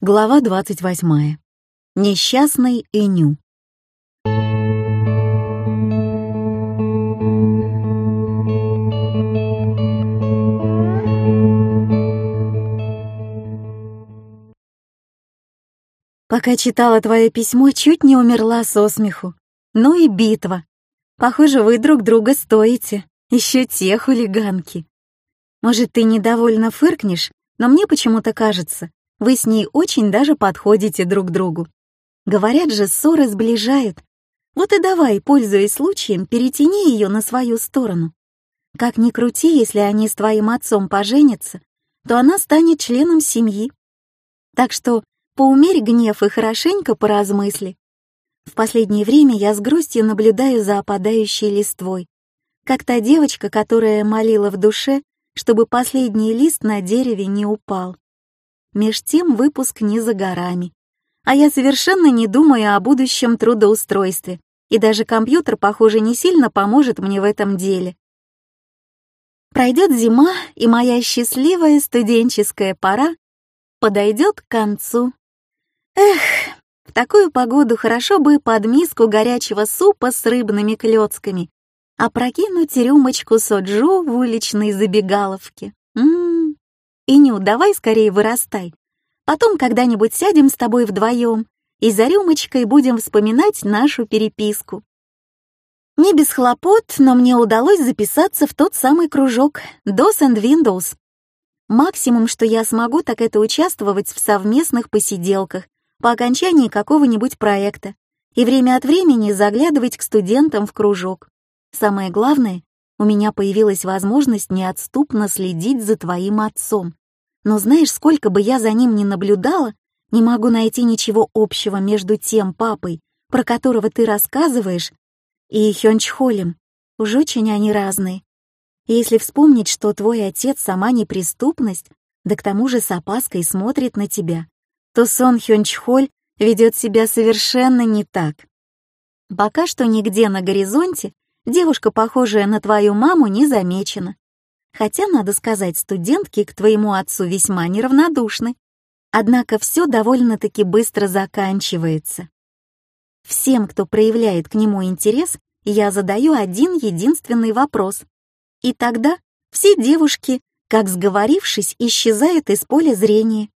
Глава 28. Несчастный Иню. Пока читала твое письмо, чуть не умерла со смеху. Ну и битва. Похоже, вы друг друга стоите. Еще те хулиганки. Может, ты недовольно фыркнешь, но мне почему-то кажется, вы с ней очень даже подходите друг другу. Говорят же, ссоры сближают. Вот и давай, пользуясь случаем, перетяни ее на свою сторону. Как ни крути, если они с твоим отцом поженятся, то она станет членом семьи. Так что поумерь гнев и хорошенько поразмысли. В последнее время я с грустью наблюдаю за опадающей листвой, как та девочка, которая молила в душе, чтобы последний лист на дереве не упал. Меж тем выпуск не за горами. А я совершенно не думаю о будущем трудоустройстве, и даже компьютер, похоже, не сильно поможет мне в этом деле. Пройдет зима, и моя счастливая студенческая пора подойдет к концу. Эх, в такую погоду хорошо бы под миску горячего супа с рыбными клёцками, опрокинуть рюмочку соджу в уличной забегаловке. М Иню, давай скорее вырастай. Потом когда-нибудь сядем с тобой вдвоем и за рюмочкой будем вспоминать нашу переписку. Не без хлопот, но мне удалось записаться в тот самый кружок DOS and Windows. Максимум, что я смогу, так это участвовать в совместных посиделках по окончании какого-нибудь проекта и время от времени заглядывать к студентам в кружок. Самое главное, у меня появилась возможность неотступно следить за твоим отцом. Но знаешь, сколько бы я за ним ни наблюдала, не могу найти ничего общего между тем папой, про которого ты рассказываешь, и Хёнчхолем. Уж очень они разные. если вспомнить, что твой отец сама неприступность, да к тому же с опаской смотрит на тебя, то Сон Хёнчхоль ведет себя совершенно не так. Пока что нигде на горизонте девушка, похожая на твою маму, не замечена. Хотя, надо сказать, студентки к твоему отцу весьма неравнодушны. Однако все довольно-таки быстро заканчивается. Всем, кто проявляет к нему интерес, я задаю один единственный вопрос. И тогда все девушки, как сговорившись, исчезают из поля зрения.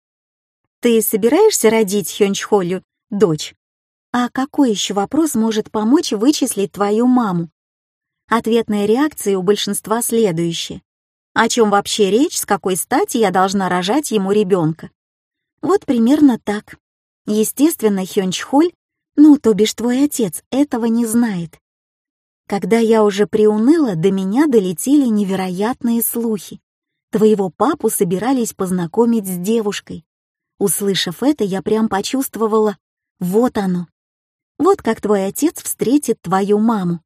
Ты собираешься родить Хёнчхолю дочь? А какой еще вопрос может помочь вычислить твою маму? Ответная реакция у большинства следующая. О чем вообще речь, с какой стати я должна рожать ему ребенка? Вот примерно так. Естественно, Хёнчхоль, ну, то бишь твой отец, этого не знает. Когда я уже приуныла, до меня долетели невероятные слухи. Твоего папу собирались познакомить с девушкой. Услышав это, я прям почувствовала, вот оно. Вот как твой отец встретит твою маму.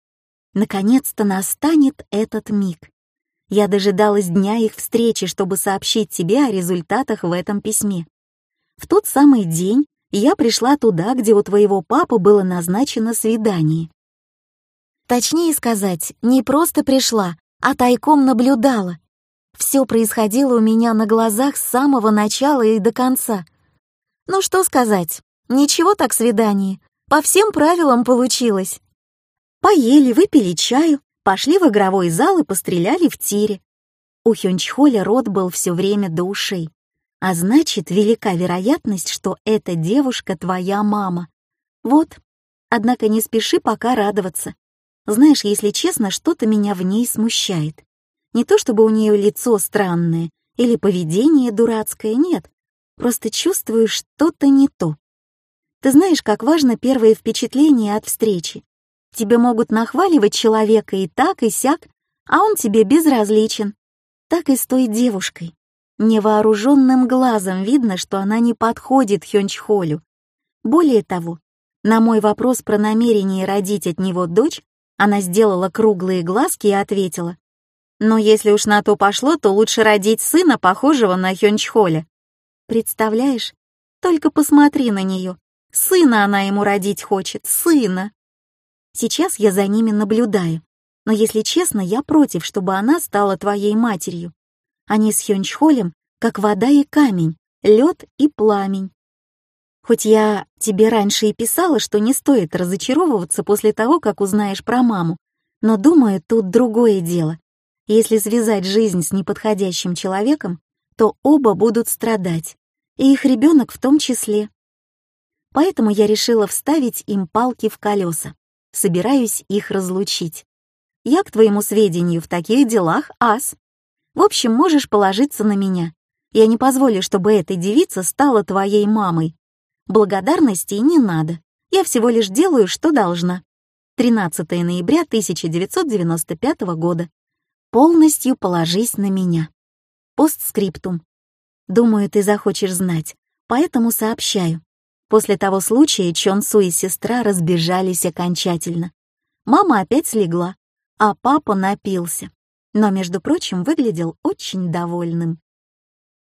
Наконец-то настанет этот миг. Я дожидалась дня их встречи, чтобы сообщить тебе о результатах в этом письме. В тот самый день я пришла туда, где у твоего папы было назначено свидание. Точнее сказать, не просто пришла, а тайком наблюдала. Все происходило у меня на глазах с самого начала и до конца. Ну что сказать, ничего так свидание, по всем правилам получилось. Поели, выпили чаю, пошли в игровой зал и постреляли в тире. У Хёнчхоля рот был все время до ушей. А значит, велика вероятность, что эта девушка твоя мама. Вот. Однако не спеши пока радоваться. Знаешь, если честно, что-то меня в ней смущает. Не то чтобы у нее лицо странное или поведение дурацкое, нет. Просто чувствую что-то не то. Ты знаешь, как важно первое впечатление от встречи. Тебе могут нахваливать человека и так, и сяк, а он тебе безразличен. Так и с той девушкой. Невооруженным глазом видно, что она не подходит Хёнчхолю. Более того, на мой вопрос про намерение родить от него дочь, она сделала круглые глазки и ответила. «Но если уж на то пошло, то лучше родить сына, похожего на Хёнчхоля». Представляешь? Только посмотри на нее. Сына она ему родить хочет, сына. Сейчас я за ними наблюдаю. Но если честно, я против, чтобы она стала твоей матерью. Они с Хёнчхолем как вода и камень, лед и пламень. Хоть я тебе раньше и писала, что не стоит разочаровываться после того, как узнаешь про маму, но думаю, тут другое дело. Если связать жизнь с неподходящим человеком, то оба будут страдать, и их ребенок в том числе. Поэтому я решила вставить им палки в колеса. Собираюсь их разлучить. Я, к твоему сведению, в таких делах ас. В общем, можешь положиться на меня. Я не позволю, чтобы эта девица стала твоей мамой. Благодарности не надо. Я всего лишь делаю, что должна. 13 ноября 1995 года. Полностью положись на меня. Постскриптум. Думаю, ты захочешь знать, поэтому сообщаю. После того случая Чон Су и сестра разбежались окончательно. Мама опять слегла, а папа напился, но, между прочим, выглядел очень довольным.